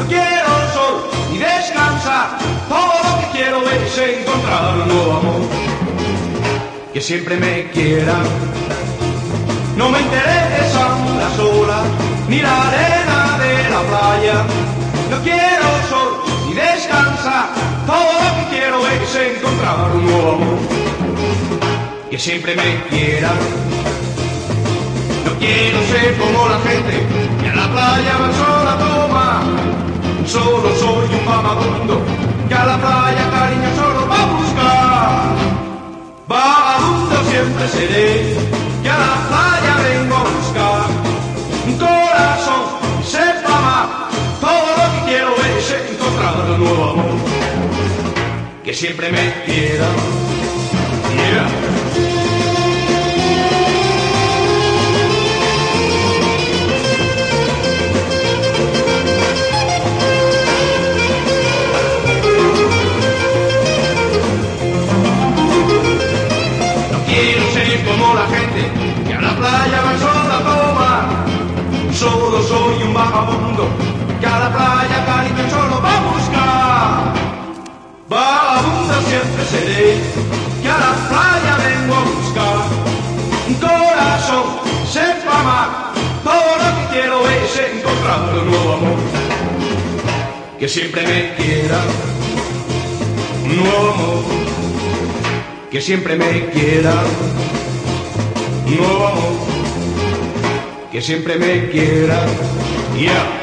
Yo quiero el sol y descansar. Todo lo que quiero es encontrar un nuevo amor. Que siempre me quiera. No me interesan las olas ni la arena de la playa. Yo quiero el sol y descansar. Todo lo que quiero es encontrar un nuevo amor. Que siempre me quiera. No quiero ser como la gente que a la playa va solo Solo soy un vagabundo que a la playa cariño solo va a buscar. Vagabundo siempre seré que a la playa vengo a buscar. Un corazón sepa más, todo lo que quiero es encontrar un nuevo amor que siempre me quiera. Solo soy un vagabundo que a la playa cariño solo va a buscar. Vagabundo siempre seré que a la playa vengo a buscar. Un corazón sepa amar, todo lo que quiero es encontrar un nuevo amor que siempre me quiera. Un nuevo amor que siempre me quiera. Un nuevo amor que siempre me quiera. Yeah.